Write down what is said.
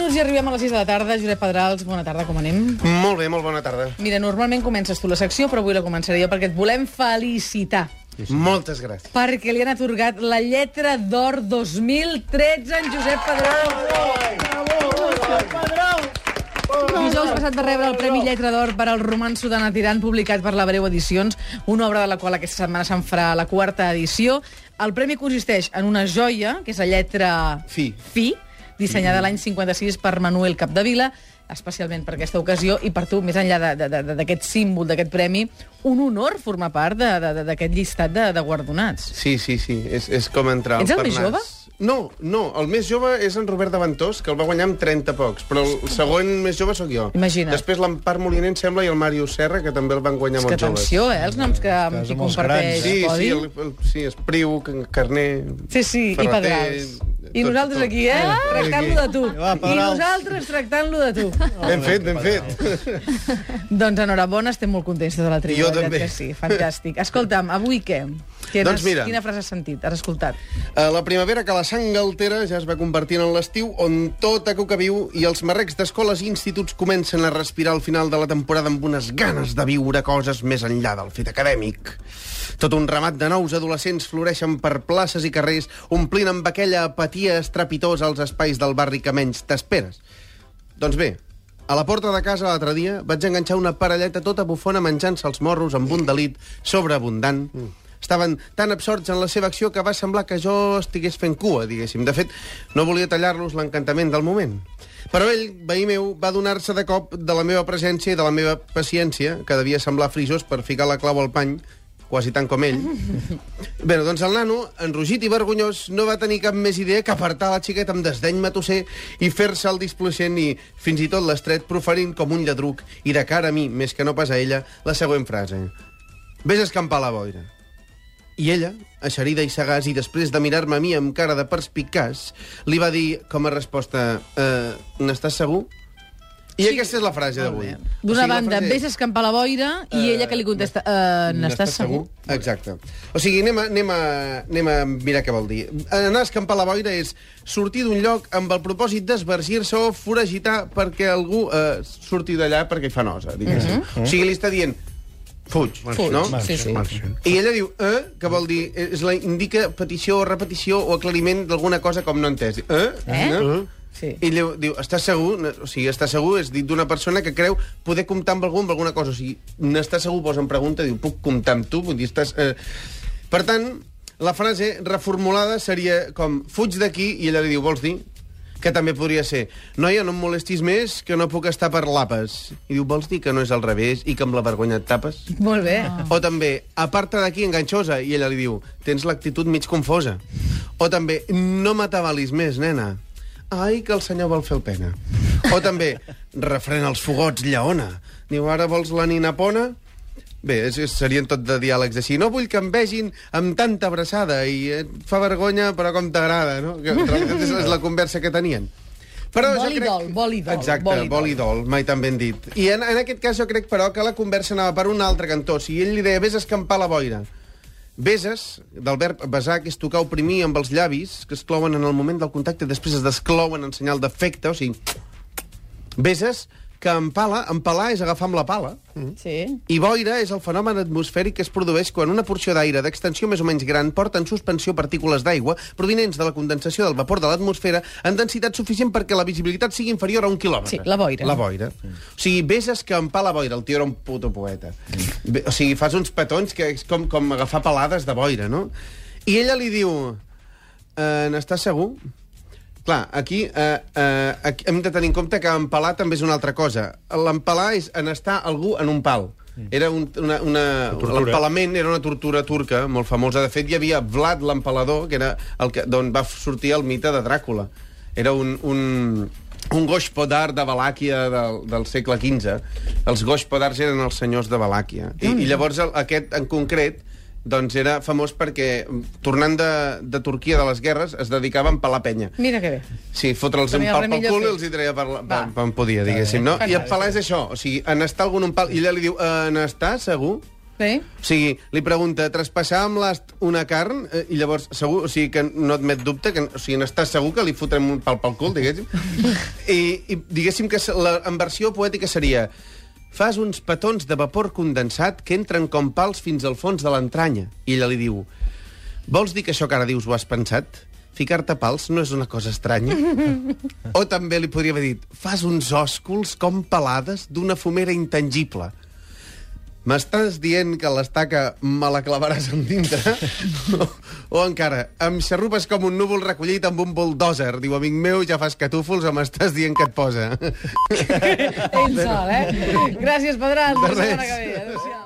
Arribem a les 6 de la tarda. Josep Pedrals, bona tarda, com anem? Molt bé, molt bona tarda. Mira, normalment comences tu la secció, però avui la començaré jo perquè et volem felicitar. Moltes gràcies. Perquè li han atorgat la lletra d'or 2013 en Josep Pedrals. Dijous passat va rebre el Premi Lletra d'Or per al romanço de Natirant, publicat per la Breu Edicions, una obra de la qual aquesta setmana se'n farà la quarta edició. El premi consisteix en una joia, que és la lletra Fi. Fi dissenyada l'any 56 per Manuel Capdevila, especialment per aquesta ocasió, i per tu, més enllà de- de- de- d'aquest símbol, d'aquest premi, un honor formar part d'aquest llistat de, de guardonats. Sí, sí, sí, és, és com entrar al Ets el més Parnàs. jove? No, no, el més jove és en Robert Davantós, que el va guanyar amb 30 pocs, però el segon més jove sóc jo. Imagina't. Després l'Empar Moliner, em sembla, i el Màrius Serra, que també el van guanyar És que molt joves. atenció, eh, els noms que amb qui comparteix Sí, podi. sí, el, el, sí, Espriu, Carner... Sí, sí, i Ferreter, Pedrals. I nosaltres tot. aquí, eh? Tractant-lo de tu. Va, I nosaltres tractant-lo de tu. Ben fet, ben fet. Doncs enhorabona, estem molt contents de la tribuna. Jo també. Que sí, fantàstic. Escolta'm, avui què? Quines, Doncs mira. Quina frase has sentit? Has escoltat? A la primavera que la sang altera ja es va convertint en l'estiu on tot a cuca viu i els marrecs d'escoles i instituts comencen a respirar al final de la temporada amb unes ganes de viure coses més enllà del fet acadèmic. Tot un ramat de nous adolescents floreixen per places i carrers, omplint amb aquella apatia estrepitosa els espais del barri que menys t'esperes. Doncs bé, a la porta de casa l'altre dia vaig enganxar una parelleta tota bufona menjant-se els morros amb un delit sobreabundant. Mm. Estaven tan absorts en la seva acció que va semblar que jo estigués fent cua, diguéssim. De fet, no volia tallar-los l'encantament del moment. Però ell, veí meu, va donar-se de cop de la meva presència i de la meva paciència, que devia semblar frisós per ficar la clau al pany, quasi tant com ell. Bé, doncs el nano, enrugit i vergonyós, no va tenir cap més idea que apartar la xiqueta amb desdeny matusser i fer-se el displicent i, fins i tot l'estret, proferint com un lladruc i de cara a mi, més que no pas a ella, la següent frase. Ves a escampar la boira. I ella, eixerida i sagàs, i després de mirar-me a mi amb cara de perspicaç, li va dir com a resposta eh, n'estàs segur? I Sí. aquesta és la frase d'avui. bé. O D'una sigui, banda, frase és- vés a escampar la boira, i ella que li contesta, uh, n'estàs segur? Exacte. O sigui, anem a, anem, a, anem a mirar què vol dir. Anar a escampar la boira és sortir d'un lloc amb el propòsit d'esvergir-se o foragitar perquè algú eh, surti d'allà perquè hi fa nosa, diguéssim. O sigui, li està dient fuig, Fuig, no? sí, sí. I ella diu, eh, que vol dir, és la, indica petició o repetició o aclariment d'alguna cosa com no entès. Eh? Eh? No? Sí. I diu, diu, estàs segur? O sigui, estàs segur és dit d'una persona que creu poder comptar amb algú amb alguna cosa. O sigui, n'estàs segur, posa en pregunta, diu, puc comptar amb tu? Vull dir, estàs... Eh... Per tant, la frase reformulada seria com, fuig d'aquí, i ella li diu, vols dir? Que també podria ser, noia, no em molestis més, que no puc estar per l'apes. I diu, vols dir que no és al revés i que amb la vergonya et tapes? Molt bé. O també, aparta d'aquí, enganxosa, i ella li diu, tens l'actitud mig confosa. O també, no m'atabalis més, nena. Ai, que el senyor vol fer el pena. O també, refrena els fogots, lleona. Diu, ara vols la nina pona? Bé, és, és, serien tot de diàlegs així. No vull que em vegin amb tanta abraçada i et fa vergonya, però com t'agrada, no? Que és, és la conversa que tenien. Però Vol crec- dol, vol dol, Exacte, vol vol dol, mai tan ben dit. I en, en aquest cas jo crec, però, que la conversa anava per un altre cantó. Sigui, ell li deia, vés a escampar la boira. Beses, del verb besar, que és tocar oprimir amb els llavis, que es clouen en el moment del contacte, després es desclouen en senyal d'efecte, o sigui... Beses, que empala, empalar és agafar amb la pala, Sí. i boira és el fenomen atmosfèric que es produeix quan una porció d'aire d'extensió més o menys gran porta en suspensió partícules d'aigua provinents de la condensació del vapor de l'atmosfera en densitat suficient perquè la visibilitat sigui inferior a un quilòmetre. Sí, la boira. La boira. O sigui, ves a escampar la boira. El tio era un puto poeta. Bé, O sigui, fas uns petons que és com, com agafar pelades de boira, no? I ella li diu... Eh, N'estàs segur? Clar, aquí, eh, eh, aquí hem de tenir en compte que empalar també és una altra cosa. L'empalar és en estar algú en un pal. Era un, una, una. L'empalament era una tortura turca molt famosa. De fet, hi havia Vlad l'empalador, que era el que, d'on va sortir el mite de Dràcula. Era un, un, un gospodar de Valàquia del, del segle XV. Els gospodars eren els senyors de Valàquia. I, i llavors el, aquest, en concret, doncs era famós perquè, tornant de, de Turquia de les guerres, es dedicava a empalar penya. Mira que bé. Sí, fotre'ls un pal pel cul i els hi treia per, per, per on podia, diguéssim, no? I empalar és això, o sigui, en estar algun un pal... I ella li diu, en estar segur? Sí. O sigui, li pregunta, traspassar amb l'ast una carn? Eh, I llavors, segur, o sigui, que no admet dubte, que, o sigui, n'estàs segur que li fotrem un pal pel cul, diguéssim? I, I diguéssim que la, en versió poètica seria fas uns petons de vapor condensat que entren com pals fins al fons de l'entranya. I ella li diu, vols dir que això que ara dius ho has pensat? Ficar-te pals no és una cosa estranya? o també li podria haver dit, fas uns òsculs com pelades d'una fumera intangible. M'estàs dient que l'estaca me la clavaràs en dintre? o, o encara, em xarrupes com un núvol recollit amb un bulldozer. Diu, amic meu, ja fas catúfols o m'estàs dient que et posa? Ell sol, eh? Gràcies, Pedran. De res.